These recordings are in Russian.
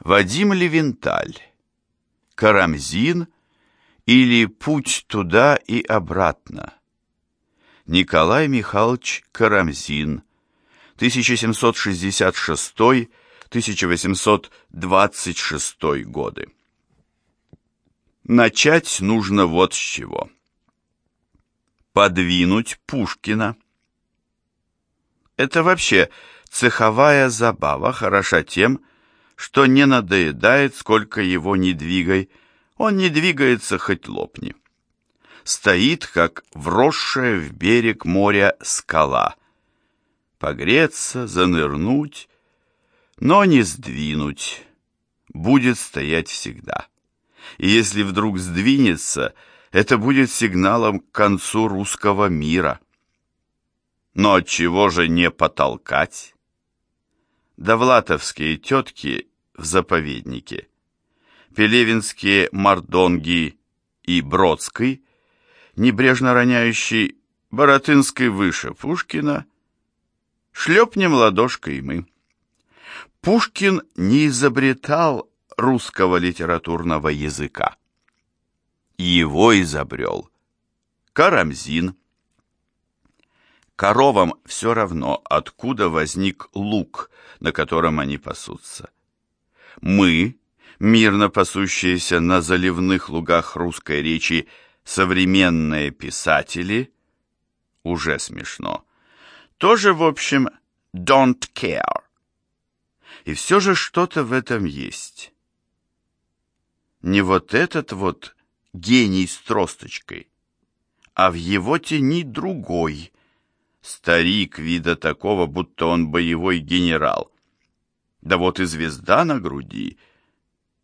Вадим Левенталь. Карамзин или Путь туда и обратно. Николай Михайлович Карамзин. 1766-1826 годы. Начать нужно вот с чего. Подвинуть Пушкина. Это вообще цеховая забава хороша тем, что не надоедает, сколько его не двигай, он не двигается, хоть лопни. Стоит, как вросшая в берег моря скала. Погреться, занырнуть, но не сдвинуть, будет стоять всегда. И если вдруг сдвинется, это будет сигналом к концу русского мира. Но чего же не потолкать? Довлатовские тетки в заповеднике, пелевинские мордонги и Бродский, небрежно роняющий Боротынской выше Пушкина, шлепнем ладошкой мы. Пушкин не изобретал русского литературного языка. Его изобрел Карамзин. Коровам все равно, откуда возник лук, на котором они пасутся. Мы, мирно пасущиеся на заливных лугах русской речи, современные писатели, уже смешно, тоже, в общем, don't care. И все же что-то в этом есть. Не вот этот вот гений с тросточкой, а в его тени другой, Старик вида такого, будто он боевой генерал. Да вот и звезда на груди.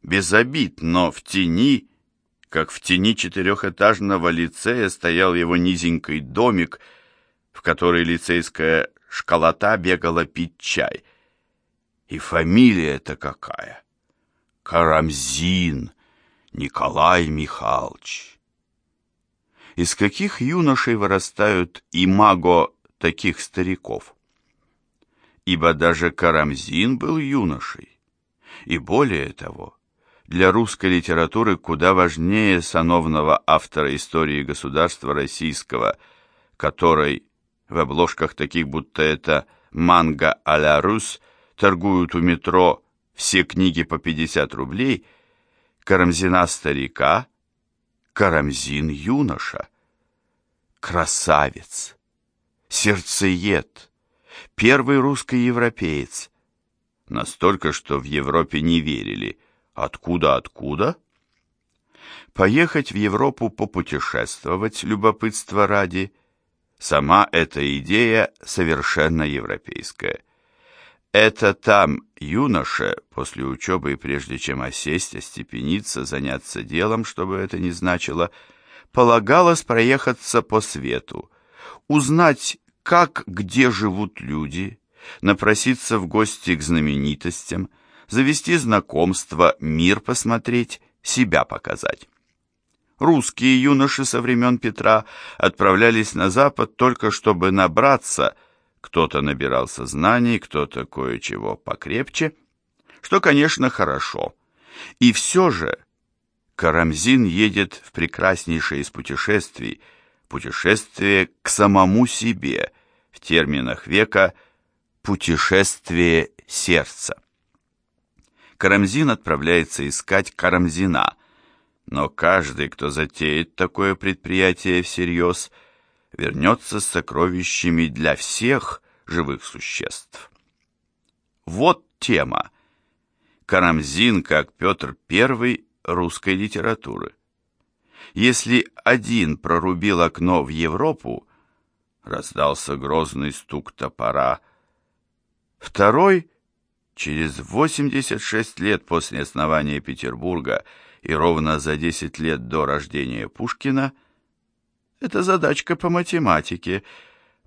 Без обид, но в тени, как в тени четырехэтажного лицея, стоял его низенький домик, в который лицейская школота бегала пить чай. И фамилия-то какая! Карамзин Николай Михайлович. Из каких юношей вырастают имаго таких стариков. Ибо даже Карамзин был юношей. И более того, для русской литературы куда важнее сановного автора истории государства российского, который в обложках таких, будто это «Манго а-ля Рус» торгуют у метро все книги по 50 рублей, Карамзина старика, Карамзин юноша, красавец сердцеед, первый русский европеец. Настолько, что в Европе не верили. Откуда-откуда? Поехать в Европу попутешествовать, любопытство ради, сама эта идея совершенно европейская. Это там юноша после учебы и прежде чем осесть, остепениться, заняться делом, чтобы это не значило, полагалось проехаться по свету, узнать как где живут люди, напроситься в гости к знаменитостям, завести знакомство, мир посмотреть, себя показать. Русские юноши со времен Петра отправлялись на запад только чтобы набраться, кто-то набирался знаний, кто-то кое-чего покрепче, что, конечно, хорошо. И все же Карамзин едет в прекраснейшее из путешествий – путешествие к самому себе, в терминах века «путешествие сердца». Карамзин отправляется искать Карамзина, но каждый, кто затеет такое предприятие всерьез, вернется с сокровищами для всех живых существ. Вот тема. Карамзин как Петр I русской литературы. Если один прорубил окно в Европу, раздался грозный стук топора. Второй, через 86 лет после основания Петербурга и ровно за 10 лет до рождения Пушкина, это задачка по математике,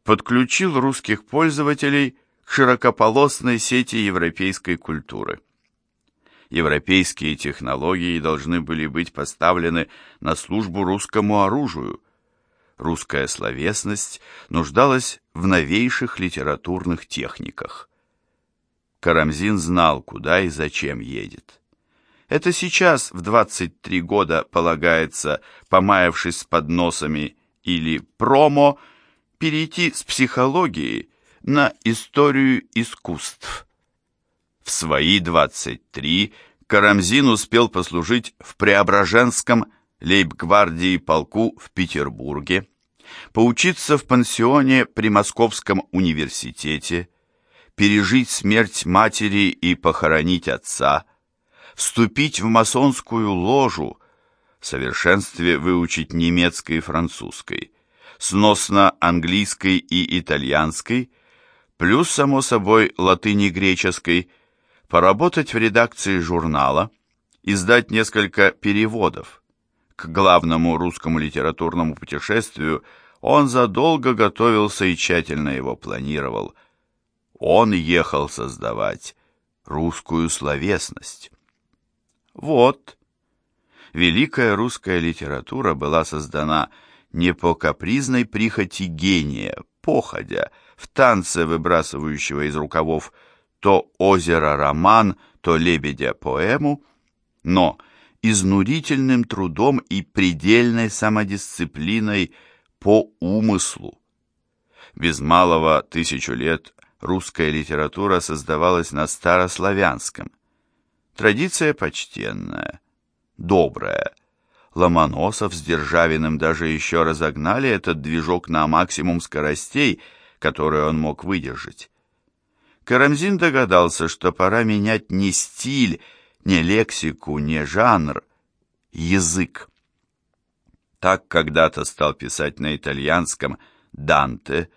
подключил русских пользователей к широкополосной сети европейской культуры европейские технологии должны были быть поставлены на службу русскому оружию. Русская словесность нуждалась в новейших литературных техниках. Карамзин знал, куда и зачем едет. Это сейчас, в 23 года, полагается, помаявшись с подносами или промо, перейти с психологии на историю искусств. В свои 23 Карамзин успел послужить в Преображенском лейб-гвардии полку в Петербурге, поучиться в пансионе при Московском университете, пережить смерть матери и похоронить отца, вступить в масонскую ложу, в совершенстве выучить немецкой и французской, сносно английской и итальянской, плюс, само собой, латыни греческой, поработать в редакции журнала, издать несколько переводов. К главному русскому литературному путешествию он задолго готовился и тщательно его планировал. Он ехал создавать русскую словесность. Вот, великая русская литература была создана не по капризной прихоти гения, походя, в танце выбрасывающего из рукавов то озеро роман, то лебедя поэму, но изнурительным трудом и предельной самодисциплиной по умыслу. Без малого тысячу лет русская литература создавалась на старославянском. Традиция почтенная, добрая. Ломоносов с Державиным даже еще разогнали этот движок на максимум скоростей, которые он мог выдержать. Карамзин догадался, что пора менять не стиль, не лексику, не жанр, язык. Так когда-то стал писать на итальянском Данте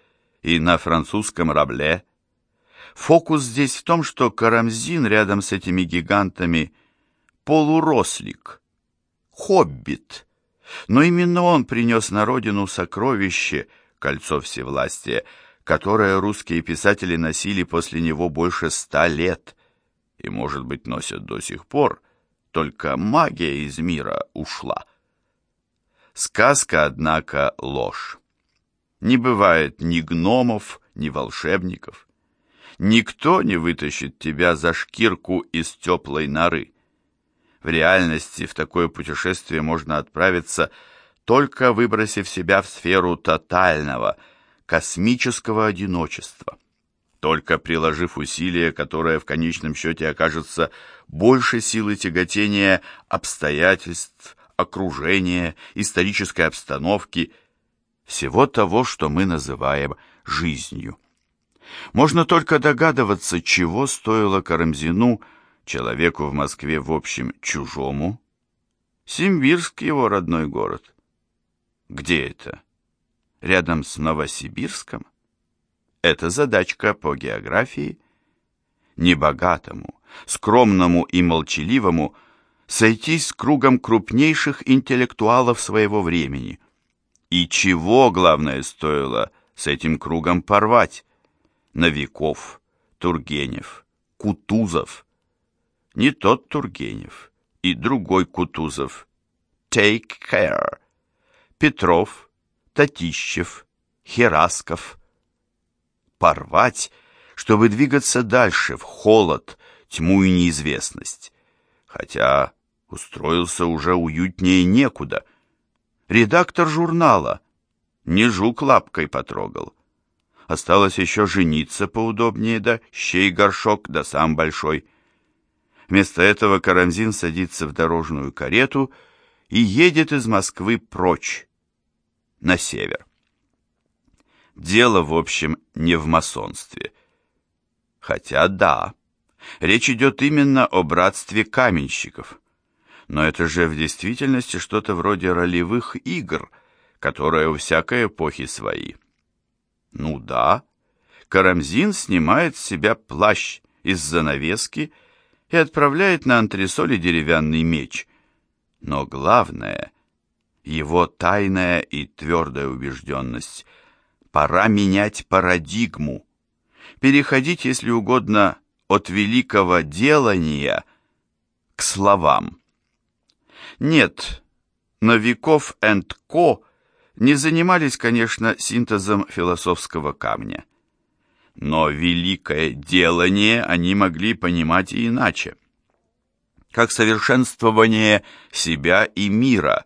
и на французском Рабле. Фокус здесь в том, что Карамзин рядом с этими гигантами полурослик, хоббит. Но именно он принес на родину сокровище, кольцо всевластия, которое русские писатели носили после него больше ста лет и, может быть, носят до сих пор, только магия из мира ушла. Сказка, однако, ложь. Не бывает ни гномов, ни волшебников. Никто не вытащит тебя за шкирку из теплой норы. В реальности в такое путешествие можно отправиться, только выбросив себя в сферу тотального – космического одиночества. Только приложив усилия, которое в конечном счете окажется больше силы тяготения обстоятельств, окружения, исторической обстановки, всего того, что мы называем жизнью. Можно только догадываться, чего стоило Карамзину, человеку в Москве в общем чужому. Симбирск его родной город. Где это? рядом с Новосибирском? Это задачка по географии. Небогатому, скромному и молчаливому сойтись с кругом крупнейших интеллектуалов своего времени. И чего, главное, стоило с этим кругом порвать? Новиков, Тургенев, Кутузов. Не тот Тургенев и другой Кутузов. Take care. Петров, Татищев, Херасков. Порвать, чтобы двигаться дальше, в холод, тьму и неизвестность. Хотя устроился уже уютнее некуда. Редактор журнала. Не жук лапкой потрогал. Осталось еще жениться поудобнее, да щей горшок, да сам большой. Вместо этого Карамзин садится в дорожную карету и едет из Москвы прочь, на север. Дело, в общем, не в масонстве. Хотя да, речь идет именно о братстве каменщиков. Но это же в действительности что-то вроде ролевых игр, которые у всякой эпохи свои. Ну да, Карамзин снимает с себя плащ из занавески и отправляет на антресоли деревянный меч. Но главное — его тайная и твердая убежденность. Пора менять парадигму, переходить, если угодно, от великого делания к словам. Нет, Новиков энд Ко не занимались, конечно, синтезом философского камня. Но великое делание они могли понимать и иначе. Как совершенствование себя и мира.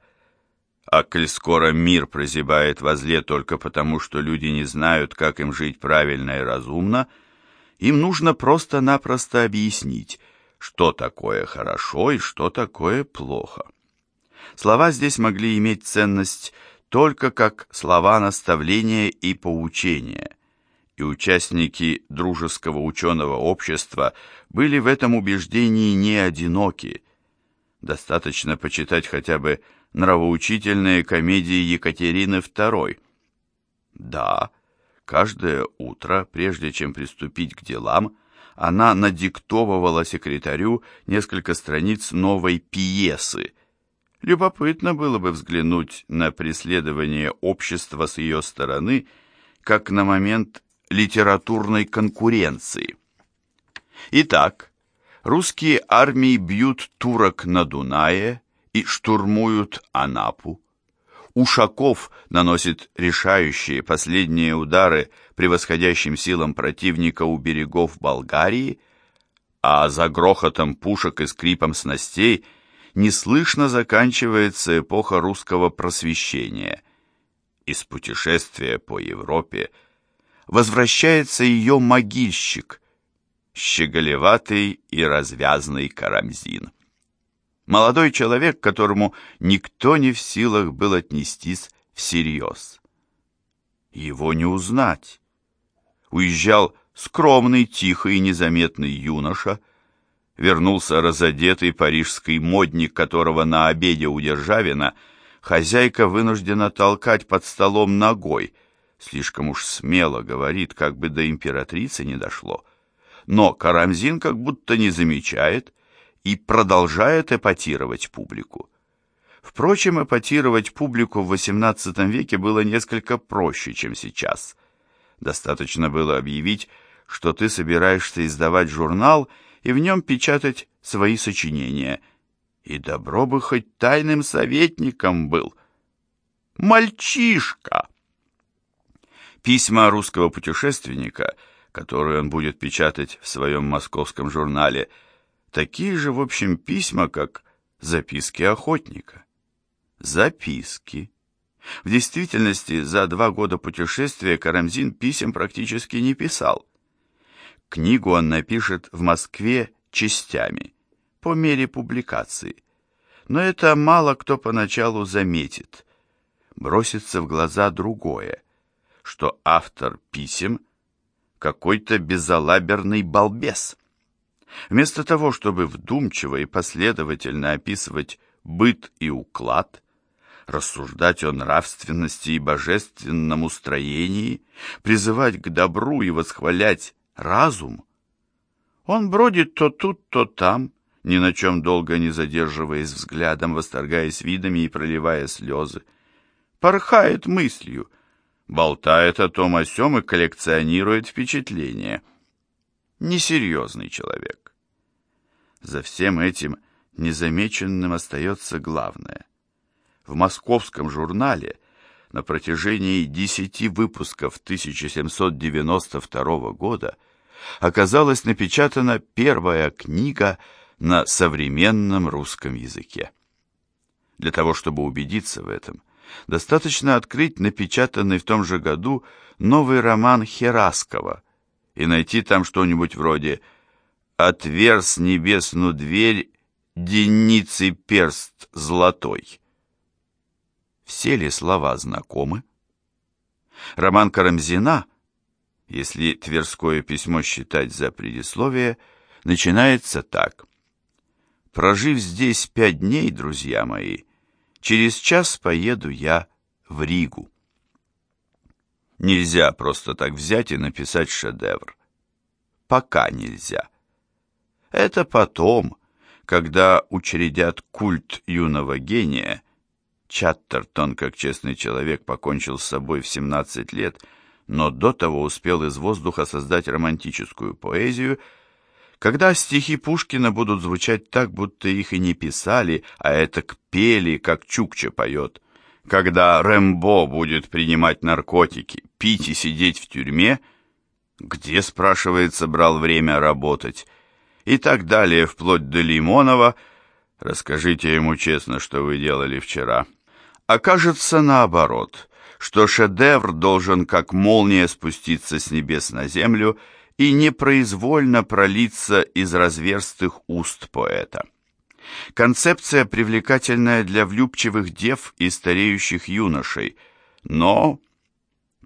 А коль скоро мир прозябает во зле только потому, что люди не знают, как им жить правильно и разумно, им нужно просто-напросто объяснить, что такое хорошо и что такое плохо. Слова здесь могли иметь ценность только как слова наставления и поучения, и участники дружеского ученого общества были в этом убеждении не одиноки. Достаточно почитать хотя бы нравоучительные комедии Екатерины II. Да, каждое утро, прежде чем приступить к делам, она надиктовывала секретарю несколько страниц новой пьесы – Любопытно было бы взглянуть на преследование общества с ее стороны, как на момент литературной конкуренции. Итак, русские армии бьют турок на Дунае и штурмуют Анапу. Ушаков наносит решающие последние удары превосходящим силам противника у берегов Болгарии, а за грохотом пушек и скрипом снастей – неслышно заканчивается эпоха русского просвещения. Из путешествия по Европе возвращается ее могильщик, щеголеватый и развязный Карамзин. Молодой человек, которому никто не в силах был отнестись всерьез. Его не узнать. Уезжал скромный, тихий и незаметный юноша – вернулся разодетый парижский модник, которого на обеде у Державина хозяйка вынуждена толкать под столом ногой. Слишком уж смело говорит, как бы до императрицы не дошло. Но Карамзин как будто не замечает и продолжает эпатировать публику. Впрочем, эпатировать публику в XVIII веке было несколько проще, чем сейчас. Достаточно было объявить, что ты собираешься издавать журнал – и в нем печатать свои сочинения. И добро бы хоть тайным советником был. Мальчишка! Письма русского путешественника, которые он будет печатать в своем московском журнале, такие же, в общем, письма, как записки охотника. Записки. В действительности, за два года путешествия Карамзин писем практически не писал. Книгу он напишет в Москве частями, по мере публикации. Но это мало кто поначалу заметит. Бросится в глаза другое, что автор писем какой-то безалаберный балбес. Вместо того, чтобы вдумчиво и последовательно описывать быт и уклад, рассуждать о нравственности и божественном устроении, призывать к добру и восхвалять разум. Он бродит то тут, то там, ни на чем долго не задерживаясь взглядом, восторгаясь видами и проливая слезы. Порхает мыслью, болтает о том о сём и коллекционирует впечатления. Несерьезный человек. За всем этим незамеченным остается главное. В московском журнале на протяжении десяти выпусков 1792 года оказалась напечатана первая книга на современном русском языке. Для того, чтобы убедиться в этом, достаточно открыть напечатанный в том же году новый роман Хераскова и найти там что-нибудь вроде «Отверз небесную дверь, деницы перст золотой». Все ли слова знакомы? Роман Карамзина, если Тверское письмо считать за предисловие, начинается так. «Прожив здесь пять дней, друзья мои, через час поеду я в Ригу». Нельзя просто так взять и написать шедевр. Пока нельзя. Это потом, когда учредят культ юного гения – Чаттертон, как честный человек, покончил с собой в 17 лет, но до того успел из воздуха создать романтическую поэзию, когда стихи Пушкина будут звучать так, будто их и не писали, а это пели, как Чукча поет, когда Рэмбо будет принимать наркотики, пить и сидеть в тюрьме, Где, спрашивается, брал время работать? И так далее, вплоть до Лимонова. Расскажите ему честно, что вы делали вчера. Окажется наоборот, что шедевр должен как молния спуститься с небес на землю и непроизвольно пролиться из разверстых уст поэта. Концепция привлекательная для влюбчивых дев и стареющих юношей, но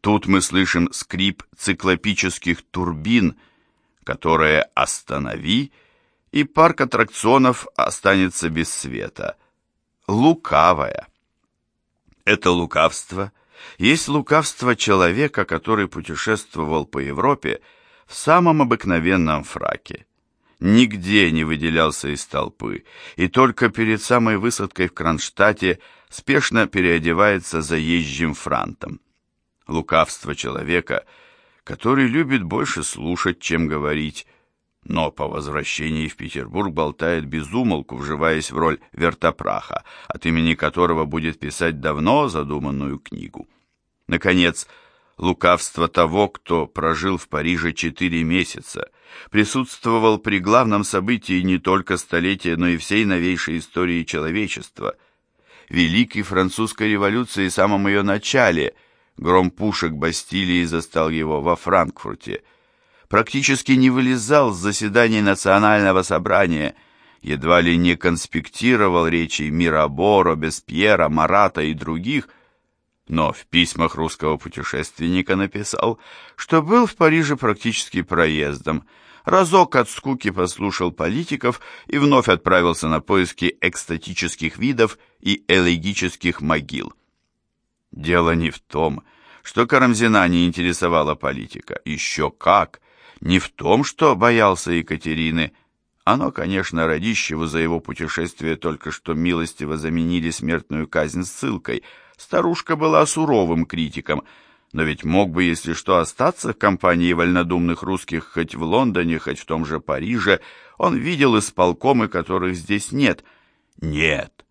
тут мы слышим скрип циклопических турбин, которые «останови», и парк аттракционов останется без света. Лукавая. Это лукавство есть лукавство человека, который путешествовал по Европе в самом обыкновенном фраке нигде не выделялся из толпы, и только перед самой высадкой в Кронштадте спешно переодевается заезжим франтом. Лукавство человека, который любит больше слушать, чем говорить, но по возвращении в Петербург болтает без умолку, вживаясь в роль вертопраха, от имени которого будет писать давно задуманную книгу. Наконец, лукавство того, кто прожил в Париже четыре месяца, присутствовал при главном событии не только столетия, но и всей новейшей истории человечества. Великой французской революции в самом ее начале гром пушек Бастилии застал его во Франкфурте. Практически не вылезал с заседаний национального собрания, едва ли не конспектировал речи Мирабо, Робеспьера, Марата и других, но в письмах русского путешественника написал, что был в Париже практически проездом, разок от скуки послушал политиков и вновь отправился на поиски экстатических видов и элегических могил. Дело не в том, что Карамзина не интересовала политика, еще как, не в том, что боялся Екатерины, оно, конечно, Радищеву за его путешествие только что милостиво заменили смертную казнь ссылкой – Старушка была суровым критиком, но ведь мог бы, если что, остаться в компании вольнодумных русских хоть в Лондоне, хоть в том же Париже. Он видел исполкомы, которых здесь нет. Нет.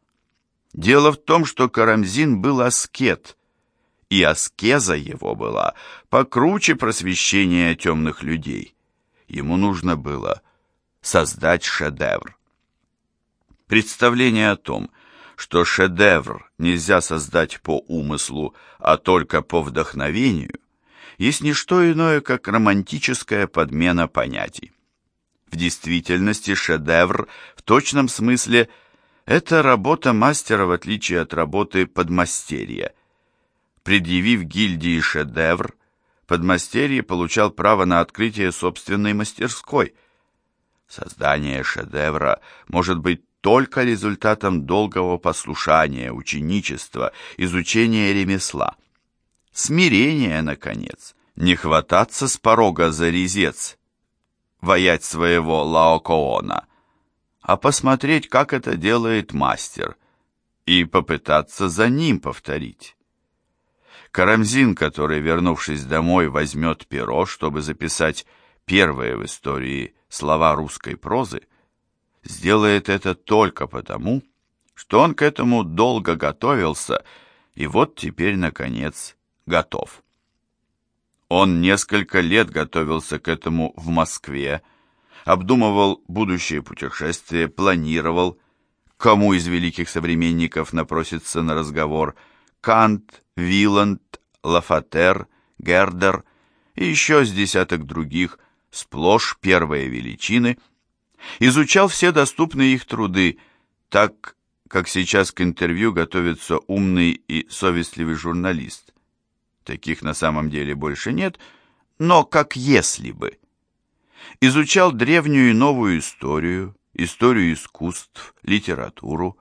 Дело в том, что Карамзин был аскет, и аскеза его была покруче просвещения темных людей. Ему нужно было создать шедевр. Представление о том, что шедевр нельзя создать по умыслу, а только по вдохновению, есть не что иное, как романтическая подмена понятий. В действительности шедевр в точном смысле – это работа мастера в отличие от работы подмастерья. Предъявив гильдии шедевр, подмастерье получал право на открытие собственной мастерской. Создание шедевра может быть только результатом долгого послушания, ученичества, изучения ремесла. Смирение, наконец, не хвататься с порога за резец, воять своего Лаокоона, а посмотреть, как это делает мастер, и попытаться за ним повторить. Карамзин, который, вернувшись домой, возьмет перо, чтобы записать первые в истории слова русской прозы, сделает это только потому, что он к этому долго готовился и вот теперь, наконец, готов. Он несколько лет готовился к этому в Москве, обдумывал будущее путешествие, планировал, кому из великих современников напросится на разговор Кант, Виланд, Лафатер, Гердер и еще с десяток других, сплошь первые величины – изучал все доступные их труды, так как сейчас к интервью готовится умный и совестливый журналист. Таких на самом деле больше нет, но как если бы. Изучал древнюю и новую историю, историю искусств, литературу.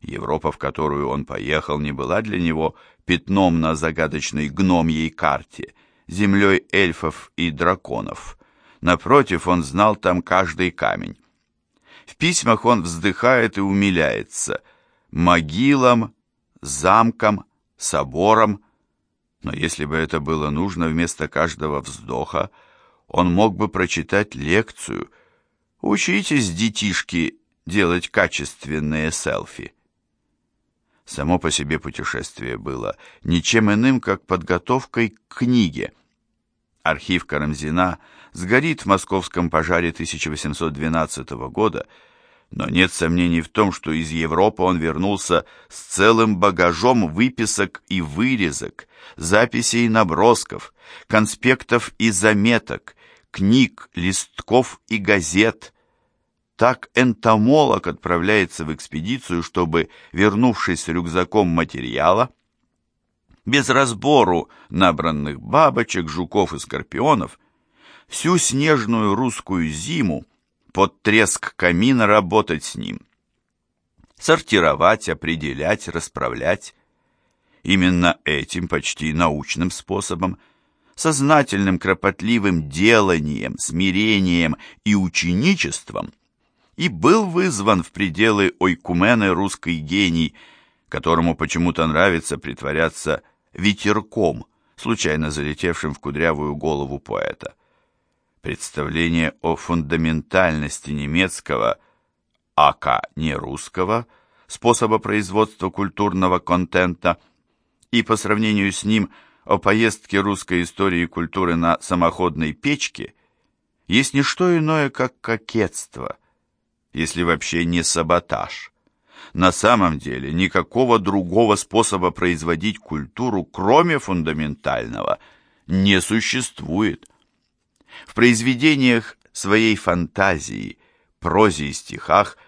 Европа, в которую он поехал, не была для него пятном на загадочной гномьей карте, землей эльфов и драконов – Напротив, он знал там каждый камень. В письмах он вздыхает и умиляется. Могилам, замкам, соборам. Но если бы это было нужно вместо каждого вздоха, он мог бы прочитать лекцию. Учитесь, детишки, делать качественные селфи. Само по себе путешествие было ничем иным, как подготовкой к книге. архив Карамзина сгорит в московском пожаре 1812 года, но нет сомнений в том, что из Европы он вернулся с целым багажом выписок и вырезок, записей и набросков, конспектов и заметок, книг, листков и газет. Так энтомолог отправляется в экспедицию, чтобы, вернувшись с рюкзаком материала, без разбору набранных бабочек, жуков и скорпионов, всю снежную русскую зиму под треск камина работать с ним. Сортировать, определять, расправлять. Именно этим почти научным способом, сознательным кропотливым деланием, смирением и ученичеством и был вызван в пределы ойкумены русский гений, которому почему-то нравится притворяться ветерком, случайно залетевшим в кудрявую голову поэта. Представление о фундаментальности немецкого, ака не русского, способа производства культурного контента и по сравнению с ним о поездке русской истории и культуры на самоходной печке есть не что иное, как кокетство, если вообще не саботаж. На самом деле никакого другого способа производить культуру, кроме фундаментального, не существует. В произведениях своей фантазии, прозе и стихах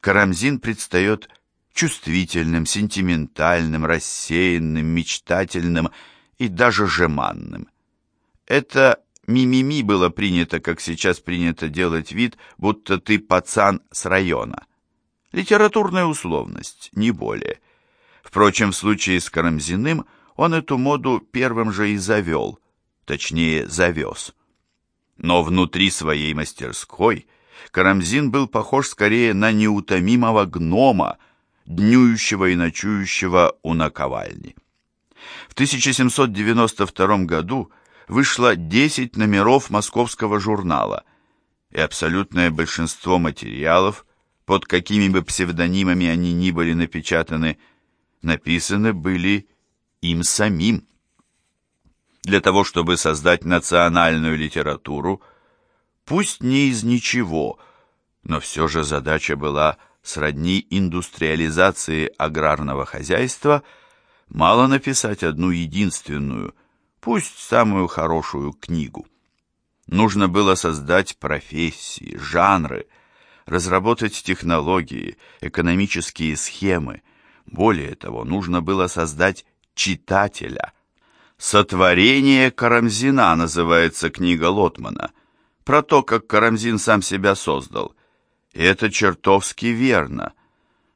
Карамзин предстает чувствительным, сентиментальным, рассеянным, мечтательным и даже жеманным. Это мимими было принято, как сейчас принято делать вид, будто ты пацан с района. Литературная условность, не более. Впрочем, в случае с Карамзиным он эту моду первым же и завел, точнее, завез. Но внутри своей мастерской Карамзин был похож скорее на неутомимого гнома, днюющего и ночующего у наковальни. В 1792 году вышло 10 номеров московского журнала, и абсолютное большинство материалов под какими бы псевдонимами они ни были напечатаны, написаны были им самим. Для того, чтобы создать национальную литературу, пусть не из ничего, но все же задача была сродни индустриализации аграрного хозяйства, мало написать одну единственную, пусть самую хорошую книгу. Нужно было создать профессии, жанры – разработать технологии, экономические схемы. Более того, нужно было создать читателя. «Сотворение Карамзина» называется книга Лотмана, про то, как Карамзин сам себя создал. И это чертовски верно.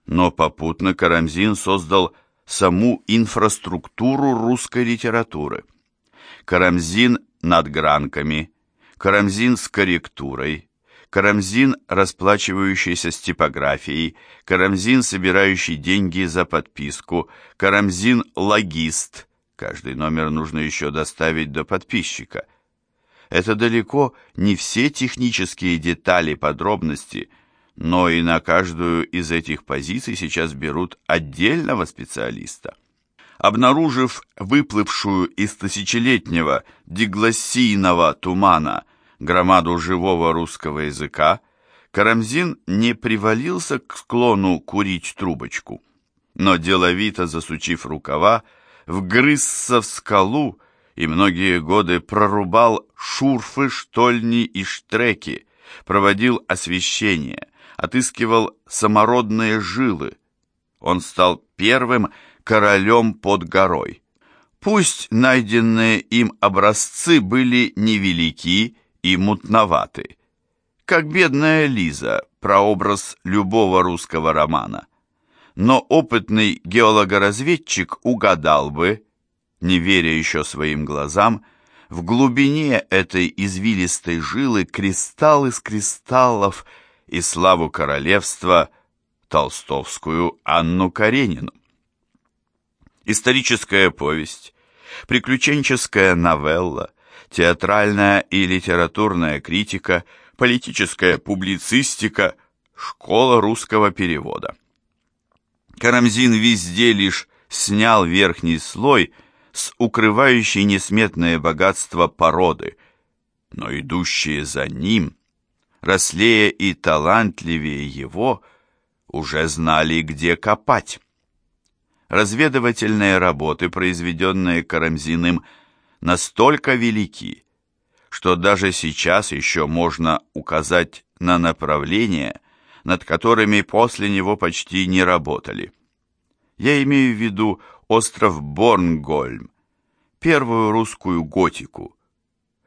Но попутно Карамзин создал саму инфраструктуру русской литературы. Карамзин над гранками, Карамзин с корректурой, Карамзин, расплачивающийся с типографией, Карамзин, собирающий деньги за подписку, Карамзин, логист. Каждый номер нужно еще доставить до подписчика. Это далеко не все технические детали, подробности, но и на каждую из этих позиций сейчас берут отдельного специалиста. Обнаружив выплывшую из тысячелетнего диглоссийного тумана громаду живого русского языка, Карамзин не привалился к склону курить трубочку, но деловито засучив рукава, вгрызся в скалу и многие годы прорубал шурфы, штольни и штреки, проводил освещение, отыскивал самородные жилы. Он стал первым королем под горой. Пусть найденные им образцы были невелики и мутноваты, как бедная Лиза, прообраз любого русского романа. Но опытный геологоразведчик угадал бы, не веря еще своим глазам, в глубине этой извилистой жилы кристалл из кристаллов и славу королевства толстовскую Анну Каренину. Историческая повесть, приключенческая новелла, театральная и литературная критика, политическая публицистика, школа русского перевода. Карамзин везде лишь снял верхний слой, с укрывающей несметное богатство породы, но идущие за ним, рослее и талантливее его, уже знали, где копать. Разведывательные работы, произведенные Карамзиным, настолько велики, что даже сейчас еще можно указать на направления, над которыми после него почти не работали. Я имею в виду остров Борнгольм, первую русскую готику.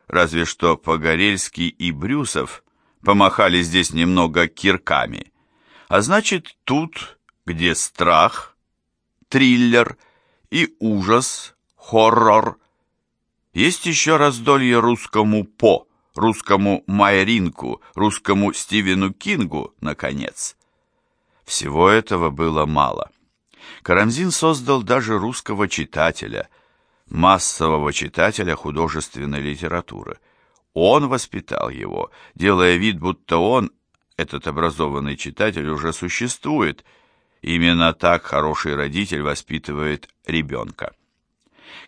Разве что Погорельский и Брюсов помахали здесь немного кирками. А значит, тут, где страх, триллер и ужас, хоррор, есть еще раздолье русскому По, русскому Майринку, русскому Стивену Кингу, наконец. Всего этого было мало. Карамзин создал даже русского читателя, массового читателя художественной литературы. Он воспитал его, делая вид, будто он, этот образованный читатель, уже существует. Именно так хороший родитель воспитывает ребенка.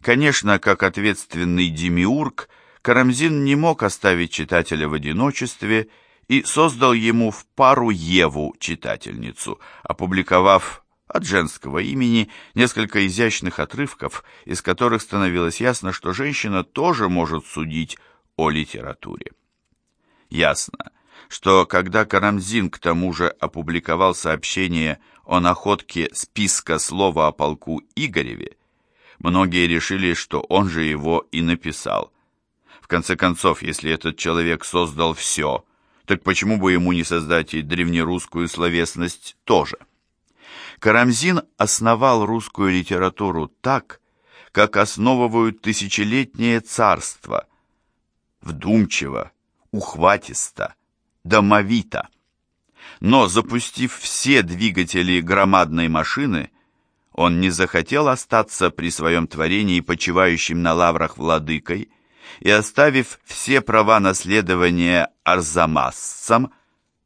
Конечно, как ответственный демиург, Карамзин не мог оставить читателя в одиночестве и создал ему в пару Еву читательницу, опубликовав от женского имени несколько изящных отрывков, из которых становилось ясно, что женщина тоже может судить о литературе. Ясно, что когда Карамзин к тому же опубликовал сообщение о находке списка слова о полку Игореве, многие решили, что он же его и написал. В конце концов, если этот человек создал все, так почему бы ему не создать и древнерусскую словесность тоже? Карамзин основал русскую литературу так, как основывают тысячелетнее царство, вдумчиво, ухватисто, домовито. Но, запустив все двигатели громадной машины, он не захотел остаться при своем творении, почивающим на лаврах владыкой, и, оставив все права наследования арзамасцам,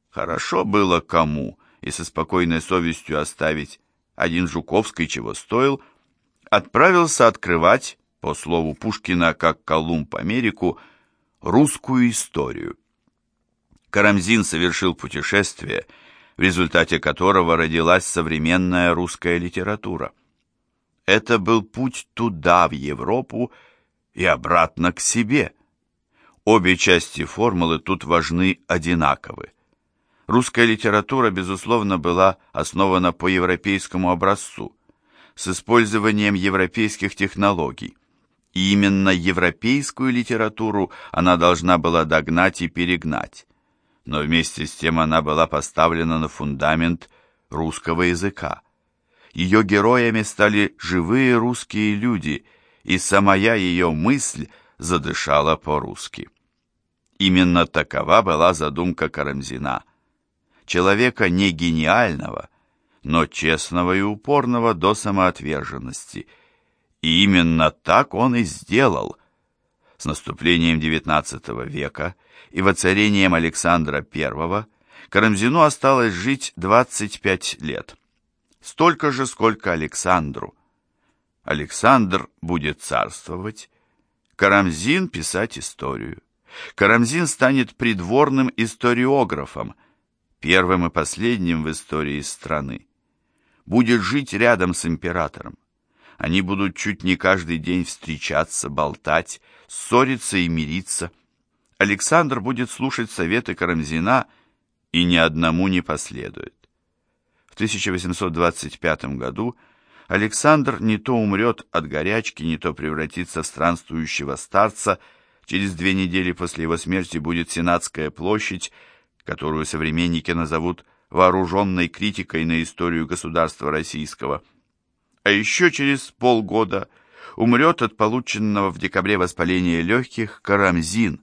хорошо было кому, и со спокойной совестью оставить один Жуковский чего стоил, отправился открывать, по слову Пушкина, как Колумб Америку, русскую историю. Карамзин совершил путешествие, в результате которого родилась современная русская литература. Это был путь туда, в Европу, и обратно к себе. Обе части формулы тут важны одинаковы. Русская литература, безусловно, была основана по европейскому образцу, с использованием европейских технологий. И именно европейскую литературу она должна была догнать и перегнать. Но вместе с тем она была поставлена на фундамент русского языка. Ее героями стали живые русские люди, и самая ее мысль задышала по-русски. Именно такова была задумка Карамзина – человека не гениального, но честного и упорного до самоотверженности. И именно так он и сделал. С наступлением XIX века и воцарением Александра I Карамзину осталось жить 25 лет. Столько же, сколько Александру. Александр будет царствовать, Карамзин писать историю. Карамзин станет придворным историографом – первым и последним в истории страны. Будет жить рядом с императором. Они будут чуть не каждый день встречаться, болтать, ссориться и мириться. Александр будет слушать советы Карамзина и ни одному не последует. В 1825 году Александр не то умрет от горячки, не то превратится в странствующего старца. Через две недели после его смерти будет Сенатская площадь, которую современники назовут вооруженной критикой на историю государства российского. А еще через полгода умрет от полученного в декабре воспаления легких Карамзин.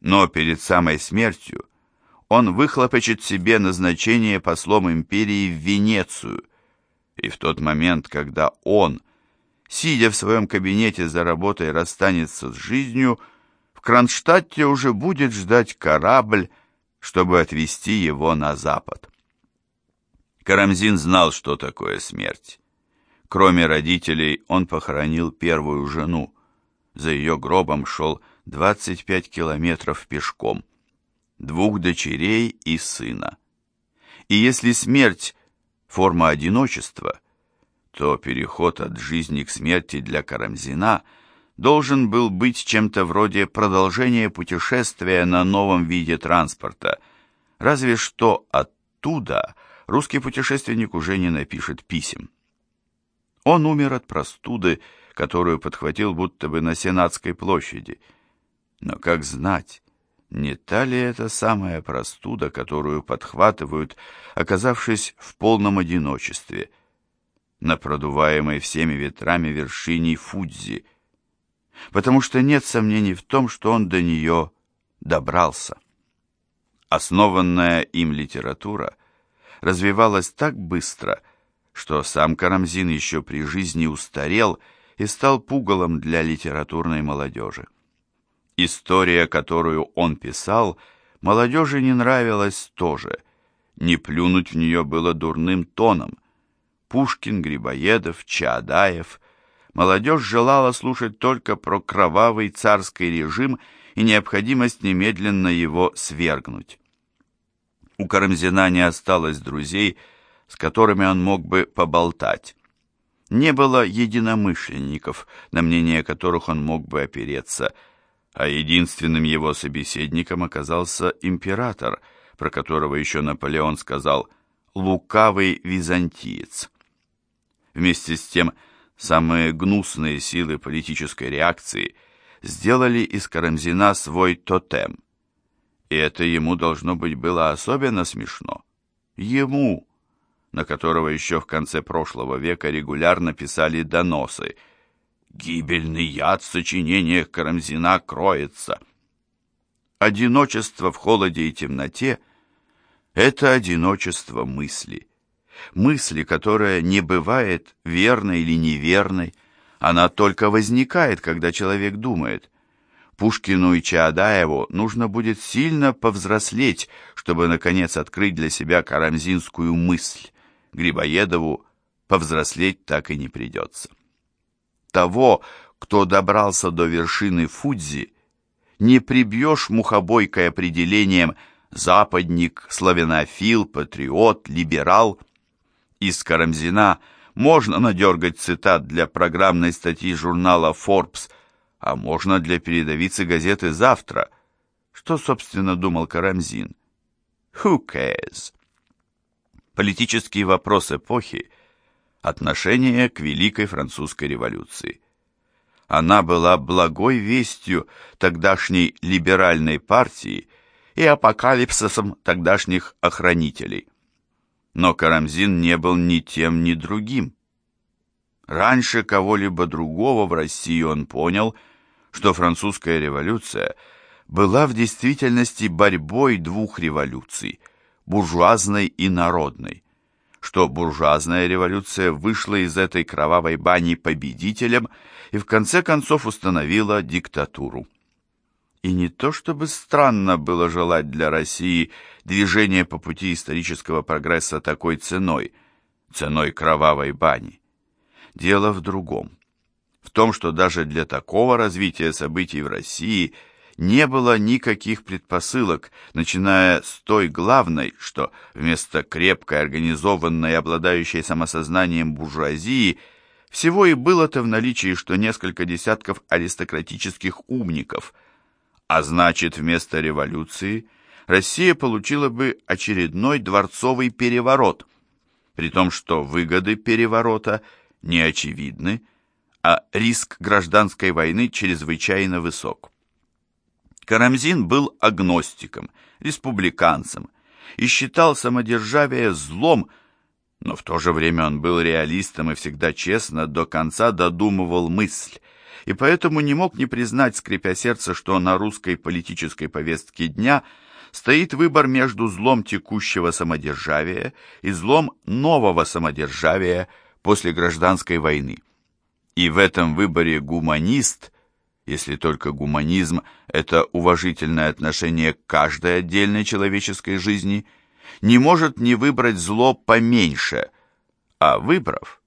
Но перед самой смертью он выхлопочет себе назначение послом империи в Венецию. И в тот момент, когда он, сидя в своем кабинете за работой, расстанется с жизнью, в Кронштадте уже будет ждать корабль, чтобы отвезти его на запад. Карамзин знал, что такое смерть. Кроме родителей, он похоронил первую жену. За ее гробом шел 25 километров пешком. Двух дочерей и сына. И если смерть – форма одиночества, то переход от жизни к смерти для Карамзина должен был быть чем-то вроде продолжения путешествия на новом виде транспорта, разве что оттуда русский путешественник уже не напишет писем. Он умер от простуды, которую подхватил будто бы на Сенатской площади. Но как знать, не та ли это самая простуда, которую подхватывают, оказавшись в полном одиночестве, на продуваемой всеми ветрами вершине Фудзи, потому что нет сомнений в том, что он до нее добрался. Основанная им литература развивалась так быстро, что сам Карамзин еще при жизни устарел и стал пугалом для литературной молодежи. История, которую он писал, молодежи не нравилась тоже. Не плюнуть в нее было дурным тоном. Пушкин, Грибоедов, Чаадаев. Молодежь желала слушать только про кровавый царский режим и необходимость немедленно его свергнуть. У Карамзина не осталось друзей, с которыми он мог бы поболтать. Не было единомышленников, на мнение которых он мог бы опереться – а единственным его собеседником оказался император, про которого еще Наполеон сказал «лукавый византиец». Вместе с тем, самые гнусные силы политической реакции сделали из Карамзина свой тотем. И это ему, должно быть, было особенно смешно. Ему, на которого еще в конце прошлого века регулярно писали доносы – Гибельный яд в сочинениях Карамзина кроется. Одиночество в холоде и темноте — это одиночество мысли. Мысли, которая не бывает верной или неверной, она только возникает, когда человек думает. Пушкину и Чаадаеву нужно будет сильно повзрослеть, чтобы, наконец, открыть для себя карамзинскую мысль. Грибоедову повзрослеть так и не придется того, кто добрался до вершины Фудзи, не прибьешь мухобойкой определением «западник», «славянофил», «патриот», «либерал». Из Карамзина можно надергать цитат для программной статьи журнала Forbes, а можно для передовицы газеты «Завтра». Что, собственно, думал Карамзин? Who cares? Политический вопрос эпохи – отношение к Великой Французской революции. Она была благой вестью тогдашней либеральной партии и апокалипсисом тогдашних охранителей. Но Карамзин не был ни тем, ни другим. Раньше кого-либо другого в России он понял, что французская революция была в действительности борьбой двух революций – буржуазной и народной что буржуазная революция вышла из этой кровавой бани победителем и в конце концов установила диктатуру. И не то чтобы странно было желать для России движения по пути исторического прогресса такой ценой, ценой кровавой бани. Дело в другом. В том, что даже для такого развития событий в России – не было никаких предпосылок, начиная с той главной, что вместо крепкой, организованной, обладающей самосознанием буржуазии, всего и было-то в наличии, что несколько десятков аристократических умников, а значит, вместо революции Россия получила бы очередной дворцовый переворот, при том, что выгоды переворота не очевидны, а риск гражданской войны чрезвычайно высок. Карамзин был агностиком, республиканцем и считал самодержавие злом, но в то же время он был реалистом и всегда честно до конца додумывал мысль, и поэтому не мог не признать, скрипя сердце, что на русской политической повестке дня стоит выбор между злом текущего самодержавия и злом нового самодержавия после гражданской войны. И в этом выборе гуманист если только гуманизм – это уважительное отношение к каждой отдельной человеческой жизни, не может не выбрать зло поменьше, а выбрав,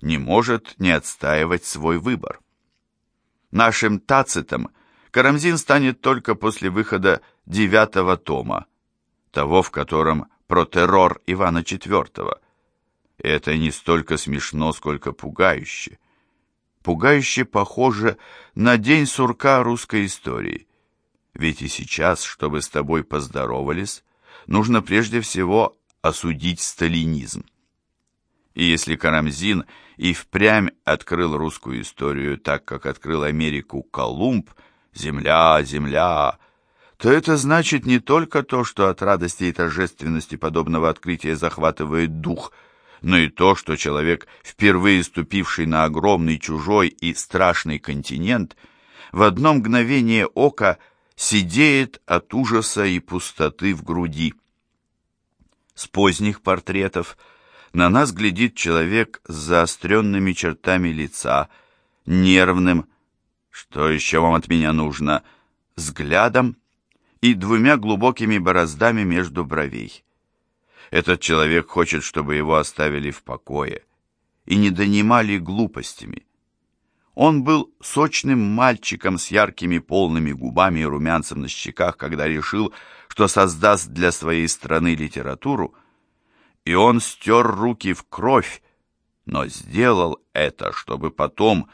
не может не отстаивать свой выбор. Нашим Тацитом Карамзин станет только после выхода девятого тома, того, в котором про террор Ивана IV. Это не столько смешно, сколько пугающе. Пугающе похоже на день сурка русской истории. Ведь и сейчас, чтобы с тобой поздоровались, нужно прежде всего осудить сталинизм. И если Карамзин и впрямь открыл русскую историю так, как открыл Америку Колумб, «Земля, земля», то это значит не только то, что от радости и торжественности подобного открытия захватывает дух, но и то, что человек, впервые ступивший на огромный чужой и страшный континент, в одно мгновение ока сидеет от ужаса и пустоты в груди. С поздних портретов на нас глядит человек с заостренными чертами лица, нервным, что еще вам от меня нужно, взглядом и двумя глубокими бороздами между бровей. Этот человек хочет, чтобы его оставили в покое и не донимали глупостями. Он был сочным мальчиком с яркими полными губами и румянцем на щеках, когда решил, что создаст для своей страны литературу, и он стер руки в кровь, но сделал это, чтобы потом,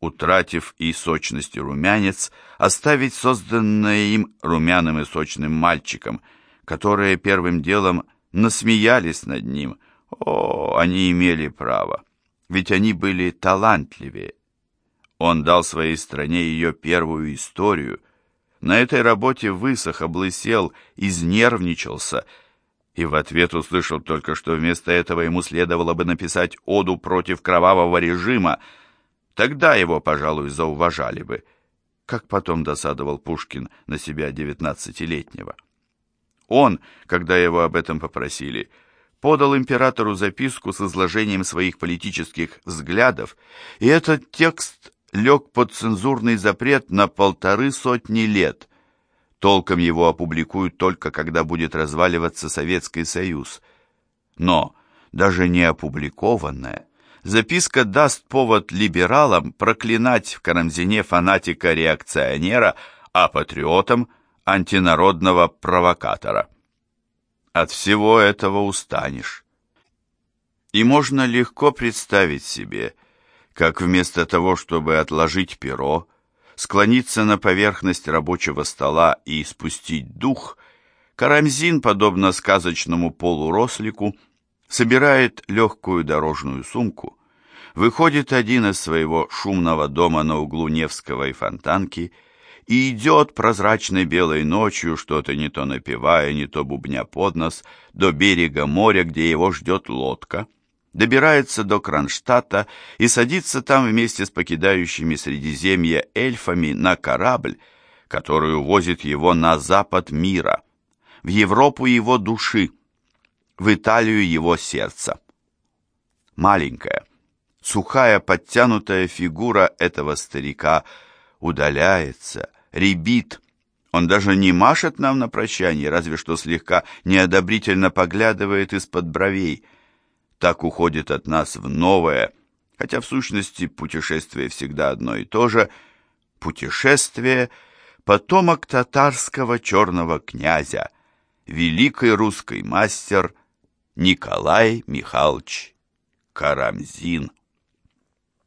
утратив и сочность и румянец, оставить созданное им румяным и сочным мальчиком, которые первым делом насмеялись над ним. О, они имели право, ведь они были талантливее. Он дал своей стране ее первую историю. На этой работе высох, облысел, изнервничался, и в ответ услышал только, что вместо этого ему следовало бы написать оду против кровавого режима. Тогда его, пожалуй, зауважали бы, как потом досадовал Пушкин на себя девятнадцатилетнего. Он, когда его об этом попросили, подал императору записку с изложением своих политических взглядов, и этот текст лег под цензурный запрет на полторы сотни лет. Толком его опубликуют только, когда будет разваливаться Советский Союз. Но даже не опубликованная, записка даст повод либералам проклинать в Карамзине фанатика-реакционера, а патриотам антинародного провокатора. От всего этого устанешь. И можно легко представить себе, как вместо того, чтобы отложить перо, склониться на поверхность рабочего стола и спустить дух, Карамзин, подобно сказочному полурослику, собирает легкую дорожную сумку, выходит один из своего шумного дома на углу Невского и Фонтанки и идет прозрачной белой ночью, что-то не то напевая, не то бубня под нос, до берега моря, где его ждет лодка, добирается до Кронштадта и садится там вместе с покидающими Средиземье эльфами на корабль, который увозит его на запад мира, в Европу его души, в Италию его сердца. Маленькая, сухая, подтянутая фигура этого старика удаляется, ребит. Он даже не машет нам на прощание, разве что слегка неодобрительно поглядывает из-под бровей. Так уходит от нас в новое, хотя в сущности путешествие всегда одно и то же. Путешествие — потомок татарского черного князя, великий русский мастер Николай Михайлович Карамзин.